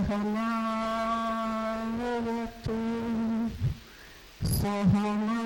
सहनावतु सहनौ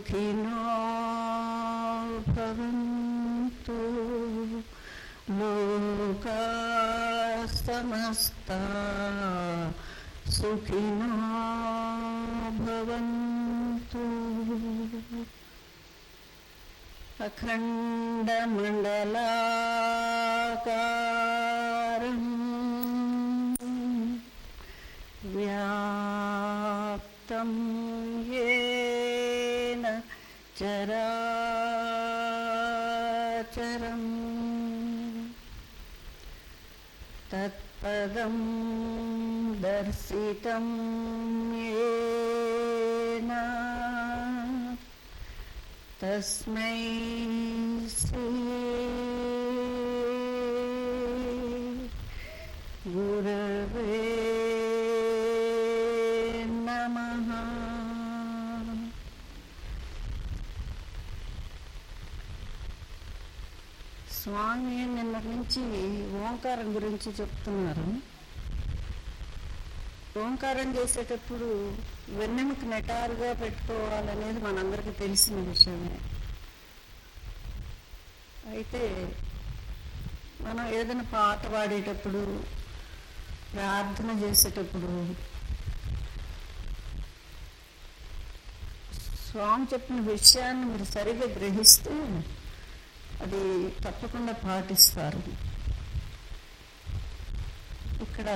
సుఖినో భవంతు లోకా సమస్తా సుఖినో భవంతు అఖండమండలాకారం चराचरम् तत्पदं दर्शितं येन तस्मै श्री స్వామి నిన్నటి నుంచి ఓంకారం గురించి చెప్తున్నారు. ఓంకారం చేసేటప్పుడు వెన్నెముక నెటారుగా పెట్టుకోవాలనేది మనందరికీ తెలిసిన విషయమే. అయితే మనం ఏదైనా పాట పాడేటప్పుడు ప్రార్థన చేసేటప్పుడు స్వామి చెప్పిన విషయాన్ని మీరు సరిగా గ్రహిస్తే అది తప్పకుండా పాటిస్తారు. ఇక్కడ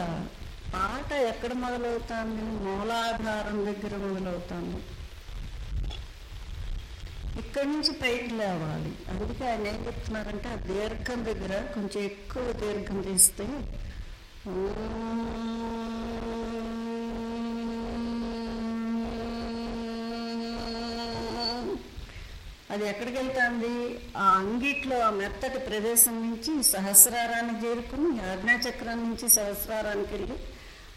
పాట ఎక్కడ మొదలవుతుంది? మూలాధారం దగ్గర మొదలవుతాము ఇక్కడి నుంచి పైకి లేవాలి. అందుకే ఆయన ఏం చెప్తున్నారంటే ఆ దీర్ఘం దగ్గర కొంచెం ఎక్కువ దీర్ఘం తీస్తే అది ఎక్కడికి వెళ్తుంది ఆ అంగిట్లో ఆ మెత్తటి ప్రదేశం నుంచి సహస్రారానికి చేరుకుని ఆజ్ఞాచక్రం నుంచి సహస్రారానికి వెళ్ళి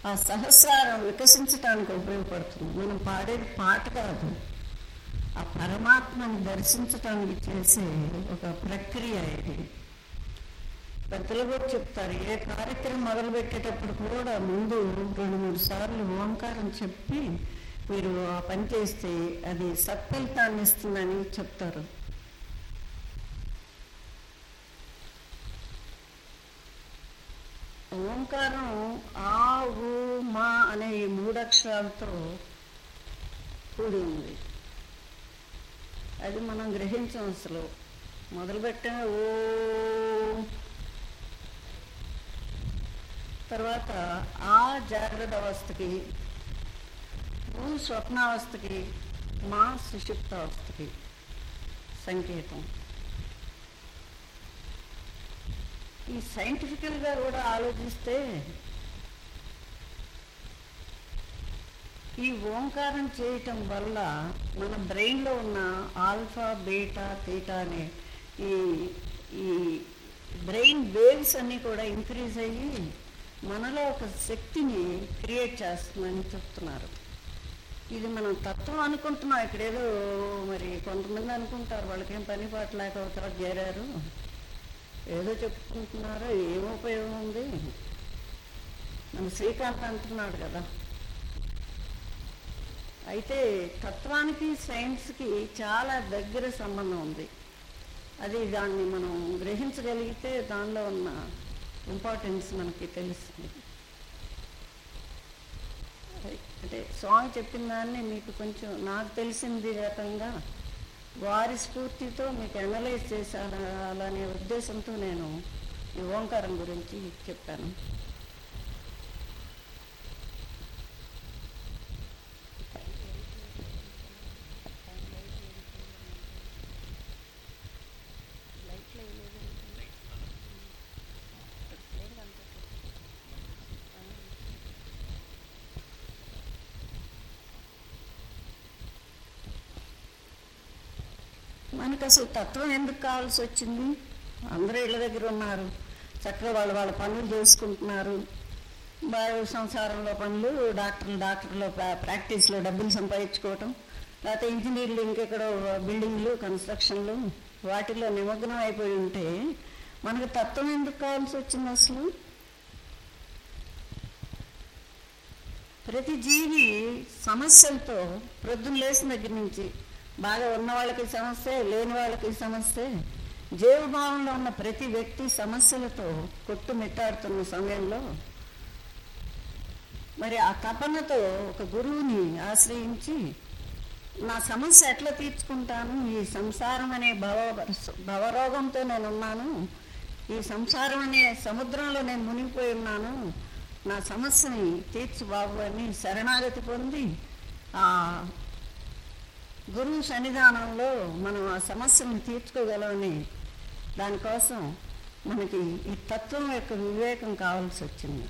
ఆ సహస్రారం వికసించడానికి ఉపయోగపడుతుంది. మనం పాడేది పాట కాదు. ఆ పరమాత్మని దర్శించటానికి చేసే ఒక ప్రక్రియ ఇది. పెద్దలు కూడా చెప్తారు ఏ కార్యక్రమం మొదలుపెట్టేటప్పుడు కూడా ముందు రెండు మూడు సార్లు ఓంకారం చెప్పి మీరు ఆ పని చేస్తే అది సత్ఫలితాన్ని ఇస్తుందని చెప్తారు. ఓంకారం ఆ ఊ మా అనే ఈ మూడు అక్షరాలతో కూడి ఉంది అది మనం గ్రహించం అసలు. మొదలుపెట్టిన ఓ తర్వాత ఆ జాగ్రత్త అవస్థకి స్వప్నావస్థకి మా సుషుప్తావస్థకి సంకేతం. ఈ సైంటిఫికల్గా కూడా ఆలోచిస్తే ఈ ఓంకారం చేయటం వల్ల మన బ్రెయిన్లో ఉన్న ఆల్ఫా బీటా తీటా అనే ఈ ఈ బ్రెయిన్ వేవ్స్ అన్నీ కూడా ఇంక్రీజ్ అయ్యి మనలో ఒక శక్తిని క్రియేట్ చేస్తుందని చెప్తున్నారు. ఇది మనం తత్వం అనుకుంటున్నాం. ఇక్కడ ఏదో మరి కొంతమంది అనుకుంటారు వాళ్ళకేం పని పాట లేక తర్వాత చేరారు. ఏదో చెప్పుకుంటున్నారో ఏం ఉపయోగం ఉంది. మన శ్రీకాంత్ అంటున్నాడు కదా. అయితే తత్వానికి సైన్స్కి చాలా దగ్గర సంబంధం ఉంది. అది దాన్ని మనం గ్రహించగలిగితే దానిలో ఉన్న ఇంపార్టెన్స్ మనకి తెలుస్తుంది. అంటే స్వామి చెప్పిన దాన్ని మీకు కొంచెం నాకు తెలిసింది రకంగా వారి స్ఫూర్తితో మీకు అనలైజ్ చేశాననే ఉద్దేశంతో నేను ఈ ఓంకారం గురించి చెప్పాను మనకు అసలు తత్వం ఎందుకు కావాల్సి వచ్చింది? అందరూ ఇళ్ళ దగ్గర ఉన్నారు. చక్కగా వాళ్ళు వాళ్ళ పనులు చేసుకుంటున్నారు. బాగా సంసారంలో పనులు డాక్టర్లు డాక్టర్లో ప్రాక్టీస్లో డబ్బులు సంపాదించుకోవటం లేకపోతే ఇంజనీర్లు ఇంకెక్కడో బిల్డింగ్లు కన్స్ట్రక్షన్లు వాటిల్లో నిమగ్నం అయిపోయి ఉంటే మనకు తత్వం ఎందుకు కావాల్సి వచ్చింది అసలు? ప్రతి జీవి సమస్యలతో ప్రొద్దున లేచిన దగ్గర నుంచి బాగా ఉన్న వాళ్ళకి సమస్య లేని వాళ్ళకి సమస్య. జీవభావంలో ఉన్న ప్రతి వ్యక్తి సమస్యలతో కొట్టుమిట్టాడుతున్న సమయంలో మరి ఆ తపనతో ఒక గురువుని ఆశ్రయించి నా సమస్య ఎట్లా తీర్చుకుంటాను? ఈ సంసారం అనే భవ భవరోగంతో నేనున్నాను. ఈ సంసారం అనే సముద్రంలో నేను మునిగిపోయి ఉన్నాను. నా సమస్యని తీర్చు బాబు అని శరణాగతి పొంది ఆ గురువు సన్నిధానంలో మనం ఆ సమస్యను తీర్చుకోగలమని దానికోసం మనకి ఈ తత్వం యొక్క వివేకం కావాల్సి వచ్చింది.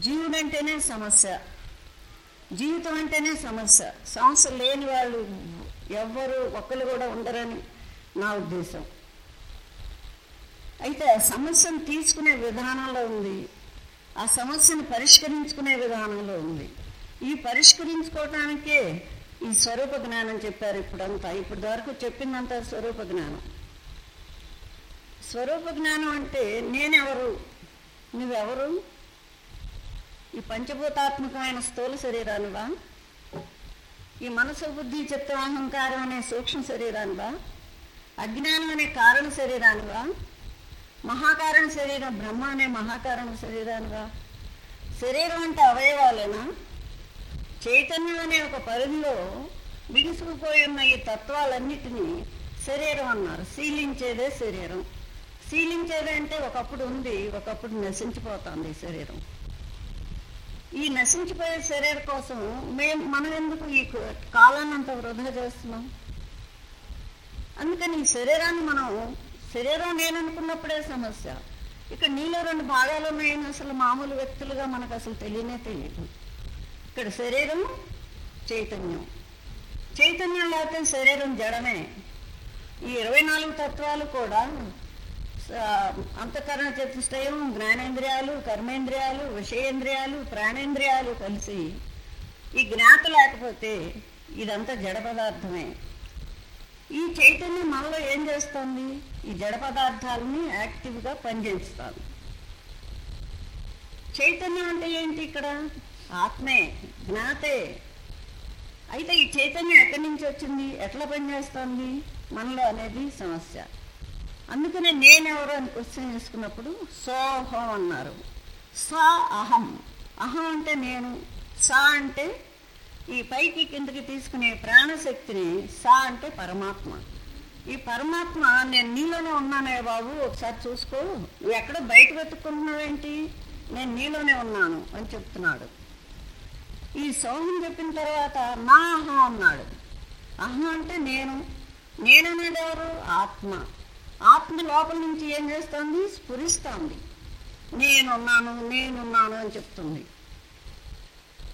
జీవుడంటేనే సమస్య. జీవితం అంటేనే సమస్య. సమస్య లేని వాళ్ళు ఎవ్వరు ఒక్కరు కూడా ఉండరని నా ఉద్దేశం. అయితే సమస్యను తీసుకునే విధానంలో ఉంది. ఆ సమస్యను పరిష్కరించుకునే విధానంలో ఉంది. ఈ పరిష్కరించుకోవటానికే ఈ స్వరూప జ్ఞానం చెప్పారు ఇప్పుడంతా. ఇప్పటి వరకు చెప్పిందంతా స్వరూప జ్ఞానం. స్వరూప జ్ఞానం అంటే నేనెవరు? నువ్వెవరు? ఈ పంచభూతాత్మకమైన స్థూల శరీరానివా? ఈ మనసు బుద్ధి చిత్త అహంకారం అనే సూక్ష్మ శరీరానివా? అజ్ఞానం అనే కారణ శరీరానివా? మహాకారణ శరీరం బ్రహ్మ అనే మహాకారణ శరీరానివా? శరీరం అంటే అవయవాలేనా? చైతన్యం అనే ఒక పరిధిలో బిగుసుకుపోయి ఉన్న ఈ తత్వాలన్నిటినీ శరీరం అన్నారు. శీలించేదే శరీరం. శీలించేదే అంటే ఒకప్పుడు ఉంది ఒకప్పుడు నశించిపోతుంది ఈ శరీరం. ఈ నశించిపోయే శరీరం కోసం మేము మనం ఎందుకు ఈ కాలాన్ని అంత వృధా చేస్తున్నాం? అందుకని ఈ శరీరాన్ని మనం శరీరం నేను అనుకున్నప్పుడే సమస్య. ఇక్కడ నీలో రెండు భాగాలు ఉన్నాయని అసలు మామూలు వ్యక్తులుగా మనకు అసలు తెలియనే తెలియదు. ఇక్కడ శరీరం చైతన్యం. చైతన్యం లేకపోతే శరీరం జడమే. ఈ ఇరవై నాలుగు తత్వాలు కూడా అంతఃకరణ చతుష్టయం జ్ఞానేంద్రియాలు కర్మేంద్రియాలు విషయేంద్రియాలు ప్రాణేంద్రియాలు కలిసి ఈ జ్ఞాత లేకపోతే ఇదంతా జడ పదార్థమే. ఈ చైతన్యం మనలో ఏం చేస్తుంది? ఈ జడ పదార్థాలని యాక్టివ్గా పనిచేస్తుంది. చైతన్యం అంటే ఏంటి ఇక్కడ? ఆత్మే జ్ఞాతే. అయితే ఈ చైతన్యం ఎక్కడి నుంచి వచ్చింది? ఎట్లా పనిచేస్తుంది? మనలో అనేది సమస్య. అందుకనే నేనెవరు అని క్వశ్చన్ చేసుకున్నప్పుడు సోహం అన్నారు. స అహం. అహం అంటే నేను. సా అంటే ఈ పైకి కిందకి తీసుకునే ప్రాణశక్తిని సా అంటే పరమాత్మ. ఈ పరమాత్మ నేను నీలోనే ఉన్నానే బాబు ఒకసారి చూసుకో. నువ్వు ఎక్కడ బయట వెతుక్కుంటున్నావేంటి? నేను నీలోనే ఉన్నాను అని చెప్తున్నాడు. ఈ సోహం చెప్పిన తర్వాత నా అహం అన్నాడు. అహం అంటే నేను. నేననేది ఎవరు ఆత్మ. ఆత్మ లోపల నుంచి ఏం చేస్తుంది? స్ఫురిస్తుంది. నేనున్నాను నేనున్నాను అని చెప్తుంది.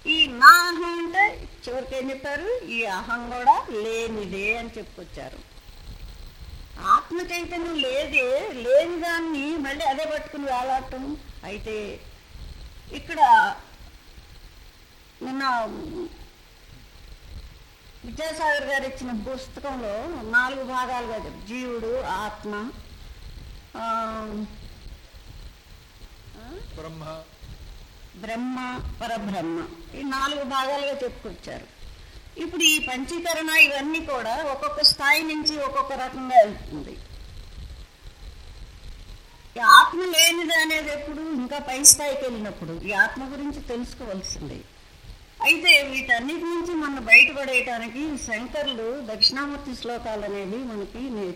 ఈ నా అహం అంటే చివరికి ఏం చెప్పారు? ఈ అహం కూడా లేనిదే అని చెప్పుకొచ్చారు. ఆత్మ చైతన్యం లేదే లేని దాన్ని మళ్ళీ అదే పట్టుకుని వేలాడటం. అయితే ఇక్కడ నిన్న విద్యాసాగర్ గారు ఇచ్చిన పుస్తకంలో నాలుగు భాగాలుగా. జీవుడు ఆత్మ బ్రహ్మ. బ్రహ్మ పరబ్రహ్మ. ఈ నాలుగు భాగాలుగా చెప్పుకొచ్చారు. ఇప్పుడు ఈ పంచీకరణ ఇవన్నీ కూడా ఒక్కొక్క స్థాయి నుంచి ఒక్కొక్క రకంగా వెళ్తుంది. ఈ ఆత్మ లేనిది అనేది ఎప్పుడు ఇంకా పై స్థాయికి వెళ్ళినప్పుడు ఈ ఆత్మ గురించి తెలుసుకోవాల్సింది. అయితే వీటన్నిటి నుంచి మనం బయటపడేయటానికి శంకర్లు దక్షిణామూర్తి శ్లోకాలు అనేవి మనకి నేను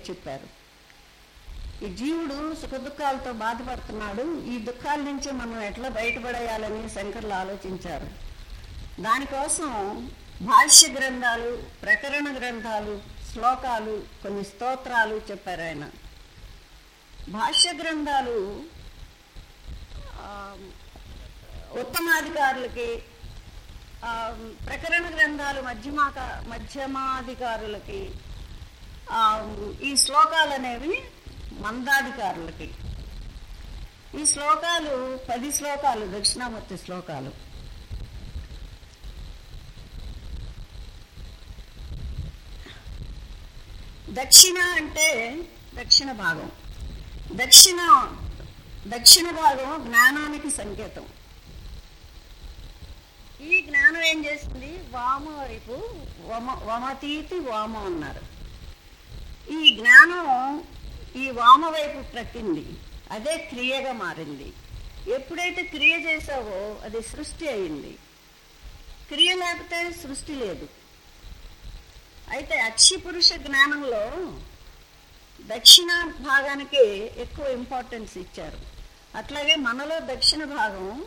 ఈ జీవుడు సుఖ దుఃఖాలతో బాధపడుతున్నాడు. ఈ దుఃఖాల నుంచి మనం ఎట్లా బయటపడేయాలని శంకర్లు ఆలోచించారు. దానికోసం భాష్య గ్రంథాలు ప్రకరణ గ్రంథాలు శ్లోకాలు కొన్ని స్తోత్రాలు చెప్పారు ఆయన. భాష్య గ్రంథాలు ఉత్తమాధికారులకి ప్రకరణ గ్రంథాలు మధ్యమాక మధ్యమాధికారులకి ఈ శ్లోకాలు అనేవి మందాధికారులకి. ఈ శ్లోకాలు పది శ్లోకాలు దక్షిణామూర్తి శ్లోకాలు. దక్షిణ అంటే దక్షిణ భాగం. దక్షిణ దక్షిణ భాగం జ్ఞానానికి సంకేతం. ఈ జ్ఞానం ఏం చేస్తుంది? వామ వైపు వమ వమతీతి వామ అన్నారు. ఈ జ్ఞానం ఈ వామ వైపు ప్రక్కింది అదే క్రియగా మారింది. ఎప్పుడైతే క్రియ చేసావో అది సృష్టి అయింది. క్రియ లేకపోతే సృష్టి లేదు. అయితే అక్షి పురుష జ్ఞానంలో దక్షిణ భాగానికి ఎక్కువ ఇంపార్టెన్స్ ఇచ్చారు. అట్లాగే మనలో దక్షిణ భాగం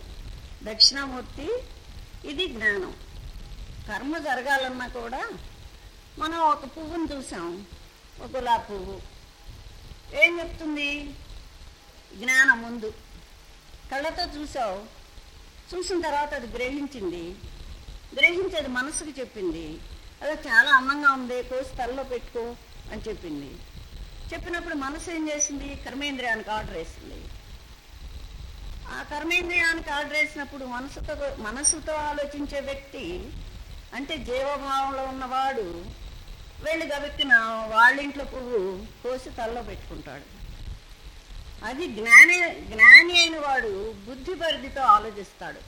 దక్షిణామూర్తి ఇది జ్ఞానం. కర్మ జరగాలన్నా కూడా మనం ఒక పువ్వును చూసాం. ఒక గులాబీ పువ్వు. ఏం చెప్తుంది? జ్ఞానం ముందు. కళ్ళతో చూసావు. చూసిన తర్వాత అది గ్రహించింది. గ్రహించేది మనసుకు చెప్పింది. అదే చాలా అందంగా ఉంది కోసి తలలో పెట్టుకో అని చెప్పింది. చెప్పినప్పుడు మనసు ఏం చేసింది? కర్మేంద్రియానికి ఆర్డర్ వేసింది. ఆ కర్మేంద్రియానికి ఆర్డర్ వేసినప్పుడు మనసుతో మనసుతో ఆలోచించే వ్యక్తి అంటే జీవభావంలో ఉన్నవాడు వెళ్ళి గబెక్కిన వాళ్ళింట్లో పువ్వు కోసి తలలో పెట్టుకుంటాడు. అది జ్ఞాని జ్ఞాని అయిన వాడు బుద్ధి పరిధితో ఆలోచిస్తాడు.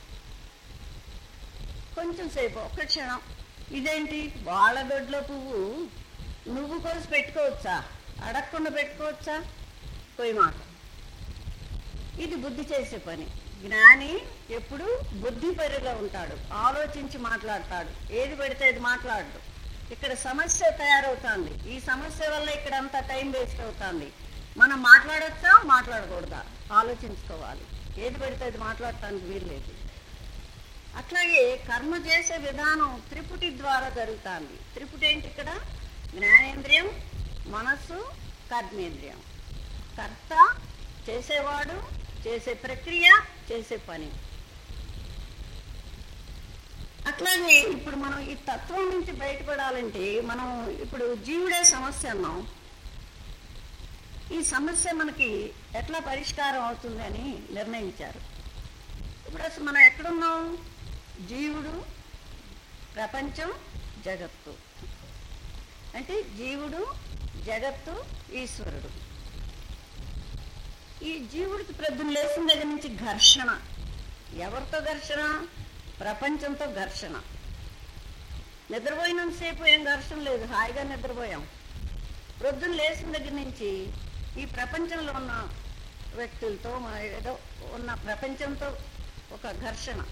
కొంచెం సేపు ఒక్క క్షణం. ఇదేంటి? వాళ్ళ దొడ్లో పువ్వు నువ్వు కోసి పెట్టుకోవచ్చా? అడగకుండా పెట్టుకోవచ్చా? పోయి మాట. ఇది బుద్ధి చేసే పని. జ్ఞాని ఎప్పుడు బుద్ధి పరిలో ఉంటాడు. ఆలోచించి మాట్లాడతాడు. ఏది పెడితే అది మాట్లాడడు. ఇక్కడ సమస్య తయారవుతుంది. ఈ సమస్య వల్ల ఇక్కడ అంతా టైం వేస్ట్ అవుతుంది. మనం మాట్లాడొచ్చా? మాట్లాడకూడదా? ఆలోచించుకోవాలి. ఏది పెడితే అది మాట్లాడటానికి వీల్లేదు. అట్లాగే కర్మ చేసే విధానం త్రిపుటి ద్వారా జరుగుతుంది. త్రిపుటి ఏంటి ఇక్కడ? జ్ఞానేంద్రియం మనస్సు కర్మేంద్రియం. కర్త చేసేవాడు చేసే ప్రక్రియ చేసే పని. అట్లాగే ఇప్పుడు మనం ఈ తత్వం నుంచి బయటపడాలంటే మనం ఇప్పుడు జీవుడే సమస్య అన్నాం. ఈ సమస్య మనకి ఎట్లా పరిష్కారం అవుతుందని నిర్ణయించారు. ఇప్పుడు అసలు మనం ఎక్కడున్నాం? జీవుడు ప్రపంచం జగత్తు. అంటే జీవుడు జగత్తు ఈశ్వరుడు. ఈ జీవుడికి ప్రొద్దున లేచిన దగ్గర నుంచి ఘర్షణ. ఎవరితో ఘర్షణ? ప్రపంచంతో ఘర్షణ. నిద్రపోయినంతసేపు ఏం ఘర్షణ లేదు హాయిగా నిద్రపోయాం. ప్రొద్దున లేచిన దగ్గర నుంచి ఈ ప్రపంచంలో ఉన్న వ్యక్తులతో ఏదో ఉన్న ప్రపంచంతో ఒక ఘర్షణ.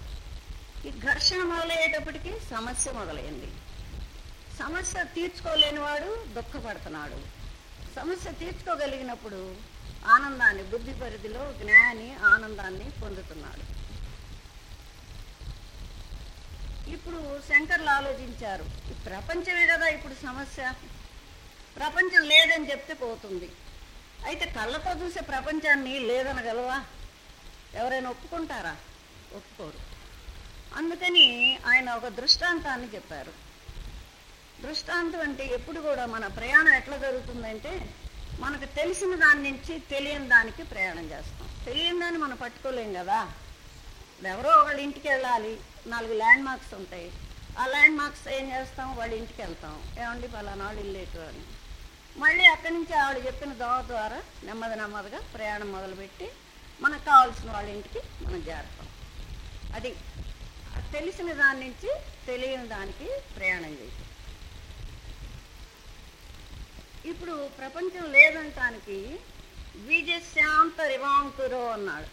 ఈ ఘర్షణ మొదలయ్యేటప్పటికి సమస్య మొదలైంది. సమస్య తీర్చుకోలేని వాడు దుఃఖపడుతున్నాడు. సమస్య తీర్చుకోగలిగినప్పుడు ఆనందాన్ని బుద్ధి పరిధిలో జ్ఞాని ఆనందాన్ని పొందుతున్నాడు. ఇప్పుడు శంకర్లు ఆలోచించారు ఈ ప్రపంచమే కదా ఇప్పుడు సమస్య. ప్రపంచం లేదని చెప్తే పోతుంది. అయితే కళ్ళతో చూసే ప్రపంచాన్ని లేదనగలవా? ఎవరైనా ఒప్పుకుంటారా? ఒప్పుకోరు. అందుకని ఆయన ఒక దృష్టాంతాన్ని చెప్పారు. దృష్టాంతం అంటే ఎప్పుడు కూడా మన ప్రయాణం ఎట్లా జరుగుతుందంటే మనకు తెలిసిన దాని నుంచి తెలియని దానికి ప్రయాణం చేస్తాం. తెలియని దాన్ని మనం పట్టుకోలేం కదా. ఎవరో వాళ్ళ ఇంటికి వెళ్ళాలి నాలుగు ల్యాండ్ మార్క్స్ ఉంటాయి. ఆ ల్యాండ్ మార్క్స్ ఏం చేస్తాం? వాళ్ళ ఇంటికి వెళ్తాం. ఏమండి పలానా వాళ్ళు ఇల్లేటు అని. మళ్ళీ అక్కడి నుంచి ఆవిడ చెప్పిన దోవ ద్వారా నెమ్మది నెమ్మదిగా ప్రయాణం మొదలుపెట్టి మనకు కావాల్సిన వాళ్ళ ఇంటికి మనం చేరుతాం. అది తెలిసిన దాని నుంచి తెలియని దానికి ప్రయాణం చేయటం ఇప్పుడు ప్రపంచం లేదంటానికి బీజశాంత రివాంకురో అన్నాడు.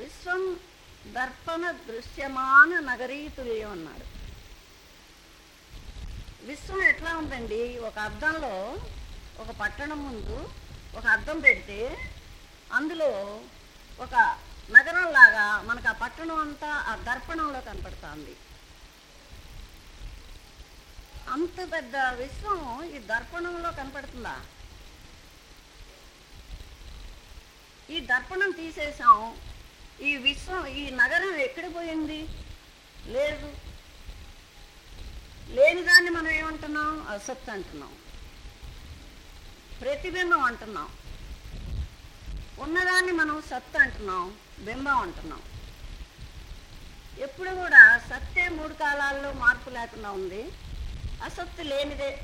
విశ్వం దర్పణ దృశ్యమాన నగరీతుల్యం అన్నాడు. విశ్వం ఎట్లా ఉందండి? ఒక అద్దంలో ఒక పట్టణం ముందు ఒక అద్దం పెడితే అందులో ఒక నగరం లాగా మనకు ఆ పట్టణం అంతా ఆ దర్పణంలో కనపడుతుంది. అంత పెద్ద విశ్వం ఈ దర్పణంలో కనపడుతుందా? ఈ దర్పణం తీసేసాం ఈ విశ్వం ఈ నగరం ఎక్కడ పోయింది? లేదు. లేని దాన్ని మనం ఏమంటున్నాం? అసత్ అంటున్నాం. ప్రతిబింబం అంటున్నాం. ఉన్నదాన్ని మనం సత్ అంటున్నాం బింబం అంటున్నాం. ఎప్పుడు కూడా సత్తే మూడు కాలాల్లో మార్పు లేకుండా ఉంది. అసత్తు లేనిదే.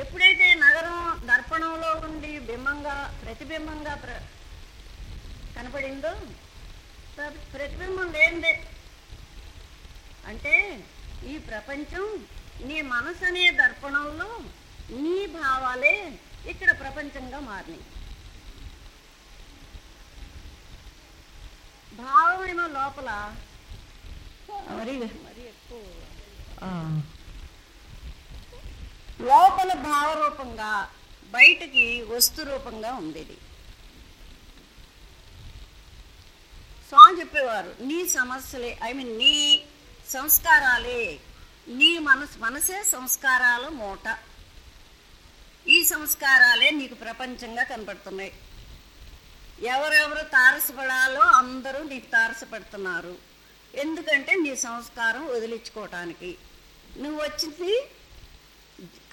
ఎప్పుడైతే నగరం దర్పణంలో ఉండి బింబంగా ప్రతిబింబంగా ప్ర కనపడిందో ప్ర- ప్రతిబింబం లేనిదే. అంటే ఈ ప్రపంచం నీ మనసు అనే దర్పణంలో నీ భావాలే ఇక్కడ ప్రపంచంగా మారినాయి. భావమేమో లోపల. మరి మరి ఎక్కువ. లోపల భావరూపంగా బయటికి వస్తు రూపంగా ఉంది ఇది స్వామి చెప్పేవారు నీ సమస్యలే ఐ మీన్ నీ సంస్కారాలే నీ మనసు మనసే సంస్కారాల మూట. ఈ సంస్కారాలే నీకు ప్రపంచంగా కనపడుతున్నాయి. ఎవరెవరు తారసపడాలో అందరూ నీకు తారసపడుతున్నారు. ఎందుకంటే నీ సంస్కారం వదిలించుకోవటానికి. నువ్వు వచ్చింది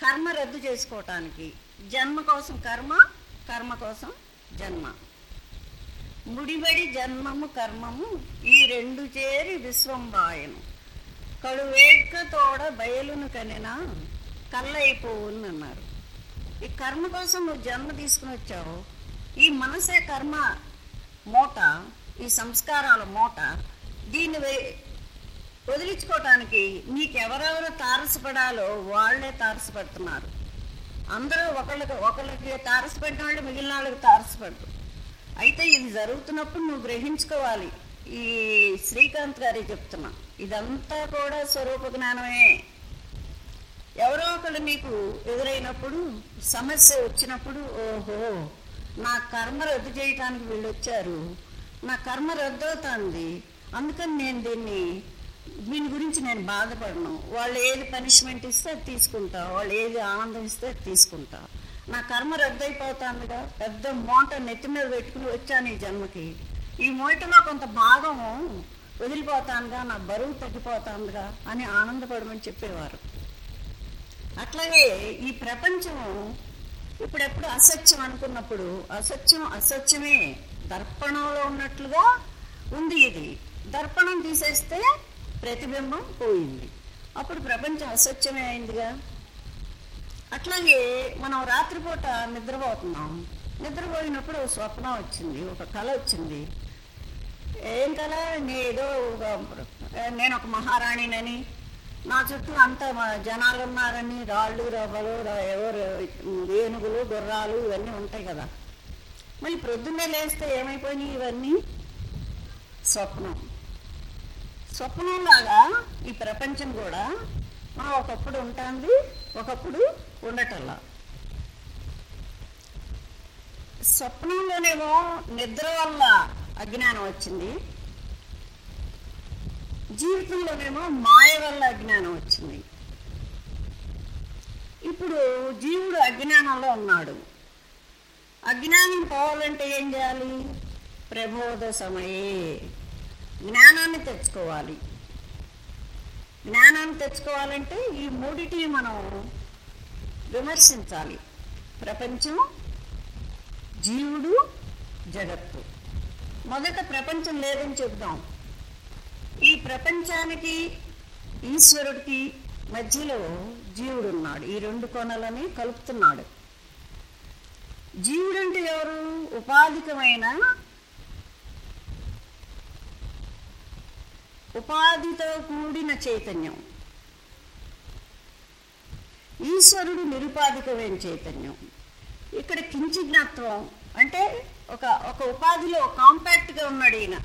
కర్మ రద్దు చేసుకోవటానికి జన్మ కోసం కర్మ కర్మ కోసం జన్మ. ముడిబడి జన్మము కర్మము ఈ రెండు చేరి విశ్వంబాయను కడువేట్క తోడ బయలును కనినా కళ్ళైపోవును అన్నారు ఈ కర్మ కోసం నువ్వు జన్మ తీసుకుని వచ్చావు. ఈ మనసే కర్మ మూట ఈ సంస్కారాల మూట. దీన్ని వే- వదిలించుకోవటానికి నీకెవరెవరు తారసపడాలో వాళ్ళే తారసపడుతున్నారు. అందరూ ఒకళ్ళకి ఒకళ్ళకి తారసపడిన వాళ్ళు మిగిలిన వాళ్ళకి తారసపడరు. అయితే ఇది జరుగుతున్నప్పుడు నువ్వు గ్రహించుకోవాలి. ఈ శ్రీకాంత్ గారి చెప్తున్నా ఇదంతా కూడా స్వరూప జ్ఞానమే. ఎవరో ఒకళ్ళు నీకు ఎదురైనప్పుడు సమస్య వచ్చినప్పుడు ఓహో నా కర్మ రద్దు చేయటానికి వీళ్ళు వచ్చారు నా కర్మ రద్దు అవుతుంది. అందుకని నేను దీన్ని దీని గురించి నేను బాధపడను. వాళ్ళు ఏది పనిష్మెంట్ ఇస్తే అది తీసుకుంటా. వాళ్ళు ఏది ఆనందం ఇస్తే అది తీసుకుంటా. నా కర్మ రద్దయిపోతుందిగా. పెద్ద మూట నెత్తి మీద పెట్టుకుని వచ్చాను ఈ జన్మకి. ఈ మూటలో కొంత భాగం వదిలిపోతానుగా నా బరువు తగ్గిపోతానుగా అని ఆనందపడమని చెప్పేవారు. అట్లాగే ఈ ప్రపంచం ఇప్పుడెప్పుడు అసత్యం అనుకున్నప్పుడు అసత్యం అసత్యమే దర్పణంలో ఉన్నట్లుగా ఉంది ఇది. దర్పణం తీసేస్తే ప్రతిబింబం పోయింది. అప్పుడు ప్రపంచం అసత్యమే అయిందిగా. అట్లాగే మనం రాత్రిపూట నిద్రపోతున్నాం. నిద్రపోయినప్పుడు స్వప్నం వచ్చింది ఒక కళ వచ్చింది. ఏం కళ? ఏదో ఒక- నేను ఒక మహారాణినని. నా చుట్టూ అంత జనాలు ఉన్నారని రాళ్ళు రవ్వలు ఎవరు ఏనుగులు గుర్రాలు ఇవన్నీ ఉంటాయి కదా. మళ్ళీ ప్రొద్దున్నే లేస్తే ఏమైపోయినాయి ఇవన్నీ? స్వప్నం. స్వప్నంలాగా ఈ ప్రపంచం కూడా ఒకప్పుడు ఉంటుంది ఒకప్పుడు ఉండటల్లా స్వప్నంలోనేమో నిద్ర వల్ల అజ్ఞానం వచ్చింది. జీవితంలోనేమో మాయ వల్ల అజ్ఞానం వచ్చింది. ఇప్పుడు జీవుడు అజ్ఞానంలో ఉన్నాడు. అజ్ఞానం పోవాలంటే ఏం చేయాలి? ప్రబోధ సమయే. జ్ఞానాన్ని తెచ్చుకోవాలి. జ్ఞానాన్ని తెచ్చుకోవాలంటే ఈ మూడిటిని మనం విమర్శించాలి. ప్రపంచం జీవుడు జగత్తు. మొదట ప్రపంచం లేదని చెబుదాం. ఈ ప్రపంచానికి ఈశ్వరుడికి మధ్యలో జీవుడు ఉన్నాడు. ఈ రెండు కొనలని కలుపుతున్నాడు. జీవుడు అంటే ఎవరు? ఉపాధికమైన ఉపాధితో కూడిన చైతన్యం. ఈశ్వరుడు నిరుపాధికమైన చైతన్యం. ఇక్కడ కించిజ్ఞత్వం అంటే ఒక ఒక ఉపాధిలో కాంపాక్ట్గా ఉన్నాడు ఈయన.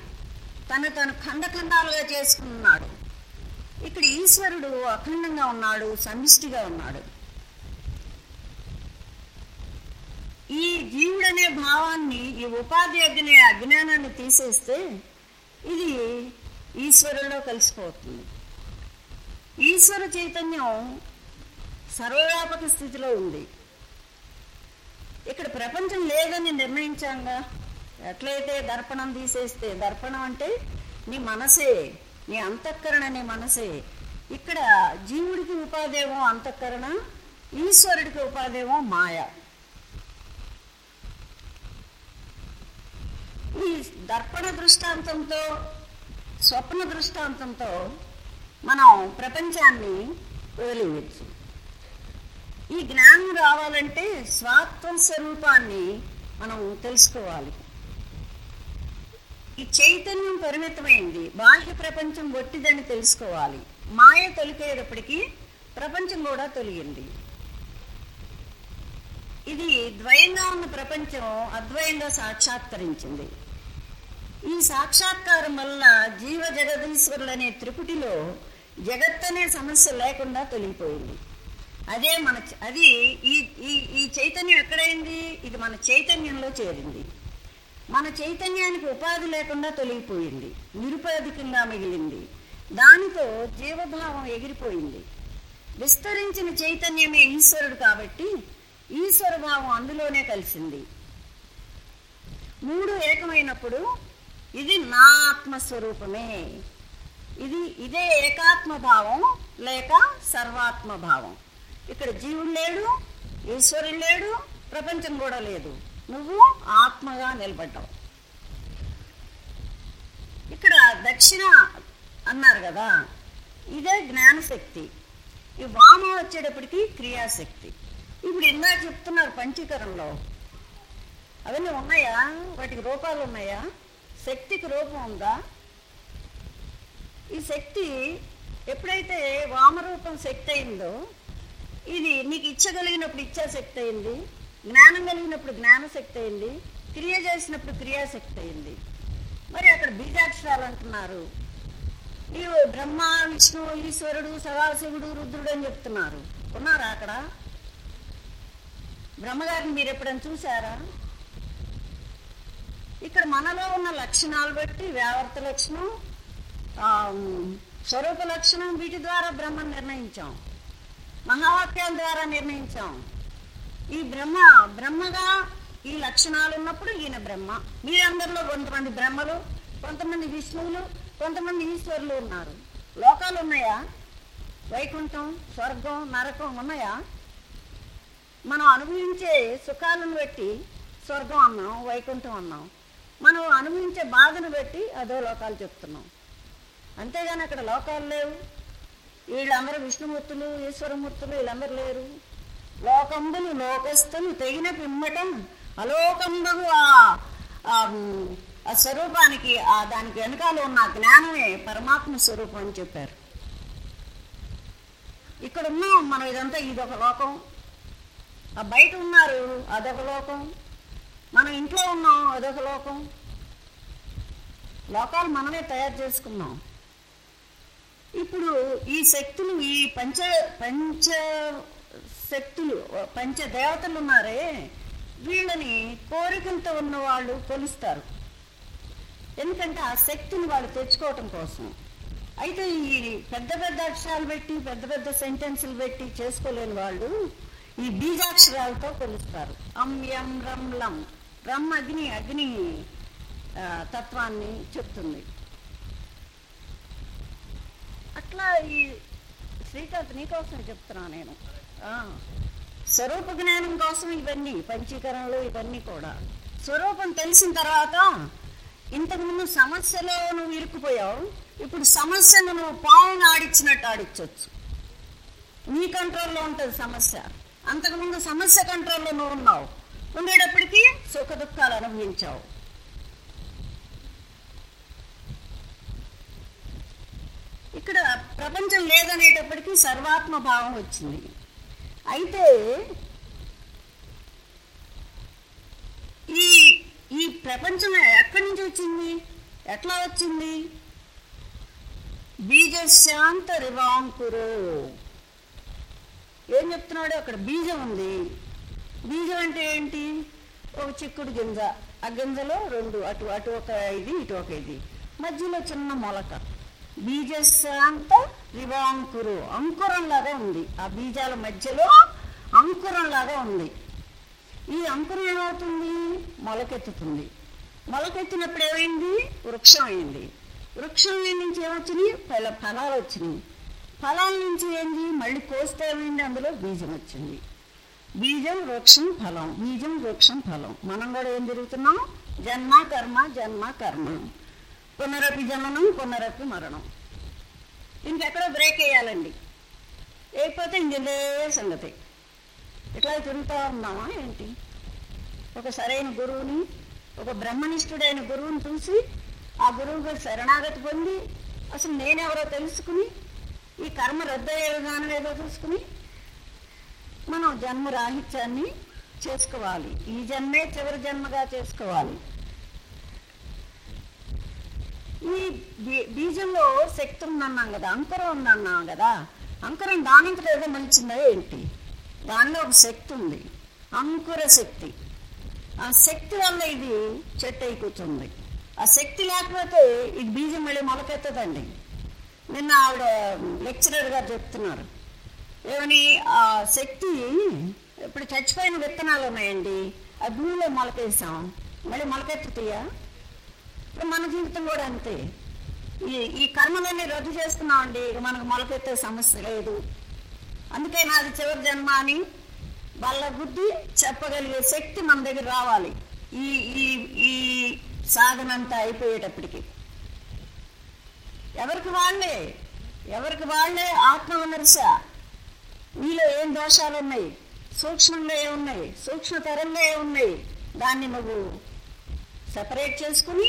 తను తను ఖండఖండాలుగా చేసుకున్నాడు ఇక్కడ ఈశ్వరుడు అఖండంగా ఉన్నాడు సమిష్టిగా ఉన్నాడు. ఈ జీవుడనే భావాన్ని ఈ ఉపాధి అగ్ని అజ్ఞానాన్ని తీసేస్తే ఇది ఈశ్వరులో కలిసిపోతుంది. ఈశ్వర చైతన్యం సర్వవ్యాపక స్థితిలో ఉంది. ఇక్కడ ప్రపంచం లేదని నిర్ణయించాంగా? ఎట్లయితే దర్పణం తీసేస్తే దర్పణం అంటే నీ మనసే నీ అంతఃకరణ నీ మనసే. ఇక్కడ జీవుడికి ఉపాధేమో అంతఃకరణ ఈశ్వరుడికి ఉపాధేమో మాయ. ఈ దర్పణ దృష్టాంతంతో స్వప్న దృష్టాంతంతో మనం ప్రపంచాన్ని వదిలేయచ్చు. ఈ జ్ఞానం రావాలంటే స్వాత్వం స్వరూపాన్ని మనం తెలుసుకోవాలి. ఈ చైతన్యం పరిమితమైంది. బాహ్య ప్రపంచం ఒట్టిదని తెలుసుకోవాలి. మాయ తొలికేటప్పటికీ ప్రపంచం కూడా తొలిగింది. ఇది ద్వయంగా ఉన్న ప్రపంచం అద్వయంగా సాక్షాత్కరించింది. ఈ సాక్షాత్కారం వల్ల జీవ జగదీశ్వరులు అనే త్రిపుటిలో జగత్ అనే సమస్య లేకుండా తొలగిపోయింది. అదే మన అది ఈ ఈ ఈ చైతన్యం ఎక్కడైంది? ఇది మన చైతన్యంలో చేరింది. మన చైతన్యానికి ఉపాధి లేకుండా తొలగిపోయింది. నిరుపాధికంగా మిగిలింది. దానితో జీవభావం ఎగిరిపోయింది. విస్తరించిన చైతన్యమే ఈశ్వరుడు కాబట్టి ఈశ్వర భావం అందులోనే కలిసింది. మూడు ఏకమైనప్పుడు ఇది నా ఆత్మస్వరూపమే. ఇది ఇదే ఏకాత్మభావం లేక సర్వాత్మభావం. ఇక్కడ జీవుడు లేడు ఈశ్వరుడు లేడు ప్రపంచం కూడా లేదు. నువ్వు ఆత్మగా నిలబడ్డావు. ఇక్కడ దక్షిణ అన్నారు కదా ఇదే జ్ఞానశక్తి. ఈ వామ వచ్చేటప్పటికి క్రియాశక్తి. ఇప్పుడు ఇందా చెప్తున్నారు పంచీకరణలో. అవన్నీ ఉన్నాయా? వాటికి రూపాలు ఉన్నాయా? శక్తికి రూపం ఉందా? ఈ శక్తి ఎప్పుడైతే వామరూపం శక్తి అయిందో ఇది నీకు ఇచ్చగలిగినప్పుడు ఇచ్చా శక్తి అయింది జ్ఞానం కలిగినప్పుడు జ్ఞాన శక్తి అయింది క్రియ చేసినప్పుడు క్రియాశక్తి అయింది. మరి అక్కడ బీజాక్షరాలు అంటున్నారు. నీవు బ్రహ్మ విష్ణు ఈశ్వరుడు సదాశివుడు రుద్రుడు అని చెప్తున్నారు. ఉన్నారా అక్కడ? బ్రహ్మగారిని మీరు ఎప్పుడైనా చూసారా ఇక్కడ మనలో ఉన్న లక్షణాలు బట్టి వ్యావర్త లక్షణం స్వరూప లక్షణం వీటి ద్వారా బ్రహ్మ నిర్ణయించాం. మహావాక్యాల ద్వారా నిర్ణయించాం. ఈ బ్రహ్మ బ్రహ్మగా ఈ లక్షణాలు ఉన్నప్పుడు ఈయన బ్రహ్మ. మీరందరిలో కొంతమంది బ్రహ్మలు కొంతమంది విష్ణువులు కొంతమంది ఈశ్వరులు ఉన్నారు. లోకాలు ఉన్నాయా? వైకుంఠం స్వర్గం నరకం ఉన్నాయా? మనం అనుభవించే సుఖాలను బట్టి స్వర్గం అన్నాం వైకుంఠం అన్నాం. మనం అనుభవించే బాధను బట్టి అదో లోకాలు చెప్తున్నాం. అంతేగాని అక్కడ లోకాలు లేవు. వీళ్ళందరూ విష్ణుమూర్తులు ఈశ్వరమూర్తులు వీళ్ళందరూ లేరు. లోకంబులు లోకస్తులు తెగిన పిమ్మటం అలోకంబగు ఆ స్వరూపానికి ఆ దానికి వెనకాల ఉన్న జ్ఞానమే పరమాత్మ స్వరూపం అని చెప్పారు. ఇక్కడ ఉన్నాం మనం ఇదంతా ఇదొక లోకం. ఆ బయట ఉన్నారు అదొక లోకం. మనం ఇంట్లో ఉన్నాం అదొక లోకం. లోకాలు మనమే తయారు చేసుకున్నాం. ఇప్పుడు ఈ శక్తులు ఈ పంచ పంచ శక్తులు పంచ దేవతలు ఉన్నారే వీళ్ళని కోరికలతో ఉన్న వాళ్ళు కొలుస్తారు. ఎందుకంటే ఆ శక్తిని వాళ్ళు తెచ్చుకోవటం కోసం. అయితే ఈ పెద్ద పెద్ద అక్షరాలు పెట్టి పెద్ద పెద్ద సెంటెన్సులు పెట్టి చేసుకోలేని వాళ్ళు ఈ బీజాక్షరాలతో కొలుస్తారు. అం యం రం లం. బ్రహ్మ అగ్ని అగ్ని తత్వాన్ని చెప్తుంది. అట్లా ఈ శ్రీకాంత్ నీకోసం చెప్తున్నా నేను. ఆ, స్వరూప జ్ఞానం కోసం ఇవన్నీ పంచీకరణలు ఇవన్నీ కూడా. స్వరూపం తెలిసిన తర్వాత ఇంతకుముందు సమస్యలో నువ్వు ఇరుక్కుపోయావు. ఇప్పుడు సమస్యను నువ్వు పావును ఆడిచ్చినట్టు ఆడించవచ్చు నీ కంట్రోల్లో ఉంటుంది సమస్య. అంతకుముందు సమస్య కంట్రోల్లో నువ్వు ఉన్నావు. ఉండేటప్పటికీ సుఖ దుఃఖాలు అనుభవించావు. ఇక్కడ ప్రపంచం లేదనేటప్పటికీ సర్వాత్మ భావం వచ్చింది. అయితే ఈ ఈ ప్రపంచం ఎక్కడి నుంచి వచ్చింది? ఎట్లా వచ్చింది? బీజశాంత రివాంకురు. ఏం చెప్తున్నాడు అక్కడ? బీజం ఉంది. బీజం అంటే ఏంటి? ఒక చిక్కుడు గింజ. ఆ గింజలో రెండు అటు అటు ఒక ఇది ఇటు ఒక ఇది. మధ్యలో చిన్న మొలక. బీజశాంత రివాంకురు అంకురంలాగా ఉంది. ఆ బీజాల మధ్యలో అంకురంలాగా ఉంది. ఈ అంకురం ఏమవుతుంది? మొలకెత్తుతుంది. మొలకెత్తినప్పుడు ఏమైంది? వృక్షం అయింది. వృక్షం నుంచి ఏమొచ్చినాయి? ఫల ఫలాలు వచ్చినాయి. ఫలాల నుంచి ఏంది? మళ్ళీ కోస్తే ఏమైంది? అందులో బీజం వచ్చింది. బీజం వృక్షం ఫలం. బీజం వృక్షం ఫలం. మనం కూడా ఏం జరుగుతున్నాం? జన్మ కర్మ జన్మ కర్మ. పునరపి జననం పునరపి మరణం. ఇంకెక్కడో బ్రేక్ వేయాలండి. లేకపోతే ఇంకే సంగతి. ఇట్లా తిరుగుతూ ఉన్నామా ఏంటి? ఒక సరైన గురువుని ఒక బ్రహ్మనిష్ఠుడైన గురువుని చూసి ఆ గురువుగా శరణాగతి పొంది అసలు నేనెవరో తెలుసుకుని ఈ కర్మ రద్దయ్యే విధానం ఏదో చూసుకుని జన్మ రాహిత్యాన్ని చేసుకోవాలి. ఈ జన్మే చివరి జన్మగా చేసుకోవాలి. ఈ బీజంలో శక్తి ఉందన్నాం కదా అంకురం ఉందన్నాం కదా అంకురం దానికి ఏదో మలిచిందా ఏంటి? దానిలో ఒక శక్తి ఉంది. అంకుర శక్తి. ఆ శక్తి వల్ల ఇది చెట్టు అయి కూర్చుంది ఆ శక్తి లేకపోతే ఇది బీజం మళ్ళీ మొలకెత్తదండి. నిన్న ఆవిడ లెక్చరర్ గారు చెప్తున్నారు. ఏమని ఆ శక్తి ఇప్పుడు చచ్చిపోయిన విత్తనాలు ఉన్నాయండి. అవి భూమిలో మొలకేసాం మళ్ళీ మొలకెత్తుతాయా? ఇప్పుడు మన జీవితం కూడా అంతే. ఈ ఈ కర్మలన్నీ రద్దు చేసుకున్నామండి. ఇక మనకు మొలకెత్తే సమస్య లేదు. అందుకే నాది చివరి జన్మ అని వాళ్ళ బుద్ధి చెప్పగలిగే శక్తి మన దగ్గర రావాలి. ఈ ఈ ఈ సాధన అంతా అయిపోయేటప్పటికి. ఎవరికి వాళ్ళే? ఎవరికి వాళ్ళే ఆత్మ విమర్శ నీలో ఏం దోషాలు ఉన్నాయి సూక్ష్మంగా ఏ ఉన్నాయి సూక్ష్మతరంగా ఏ ఉన్నాయి దాన్ని నువ్వు సెపరేట్ చేసుకుని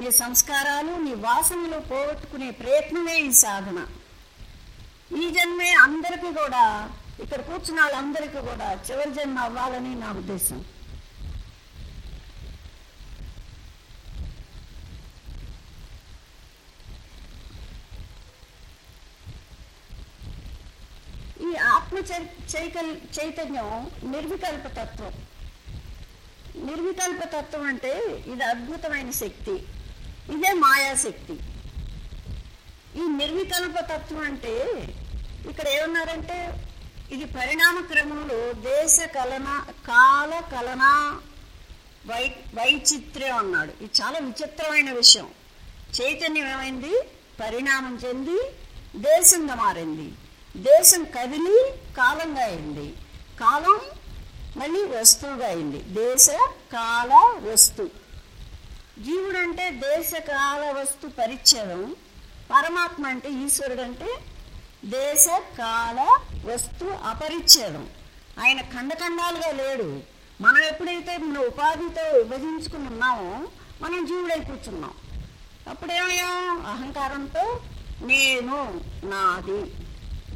నీ సంస్కారాలు నీ వాసనలు పోగొట్టుకునే ప్రయత్నమే ఈ సాధన. ఈ జన్మే అందరికీ కూడా ఇక్కడ కూర్చున్న వాళ్ళందరికీ కూడా చివరి జన్మ అవ్వాలని నా ఉద్దేశం. ఈ ఆత్మ చైకల్ చైతన్యం నిర్వికల్పతత్వం. తత్వం తత్వం అంటే ఇది అద్భుతమైన శక్తి. ఇదే మాయాశక్తి. ఈ నిర్వికల్పతత్వం అంటే ఇక్కడ ఏమన్నారంటే ఇది పరిణామ క్రమంలో దేశ కలన కాల కలన వై వైచిత్ర్యం అన్నాడు. ఇది చాలా విచిత్రమైన విషయం. చైతన్యం ఏమైంది? పరిణామం చెంది దేశంగా మారింది. దేశం కదిలి కాలంగా అయింది. కాలం మళ్ళీ వస్తువుగా అయింది. దేశ కాల వస్తు. జీవుడు అంటే దేశ కాల వస్తు పరిచ్ఛేదం. పరమాత్మ అంటే ఈశ్వరుడు అంటే దేశ కాల వస్తు అపరిచ్ఛేదం. ఆయన ఖండఖండాలుగా లేడు. మనం ఎప్పుడైతే మన ఉపాధితో విభజించుకుని ఉన్నామో మనం జీవుడై కూర్చున్నాం. అప్పుడేమయ్యాం? అహంకారంతో నేను నాది.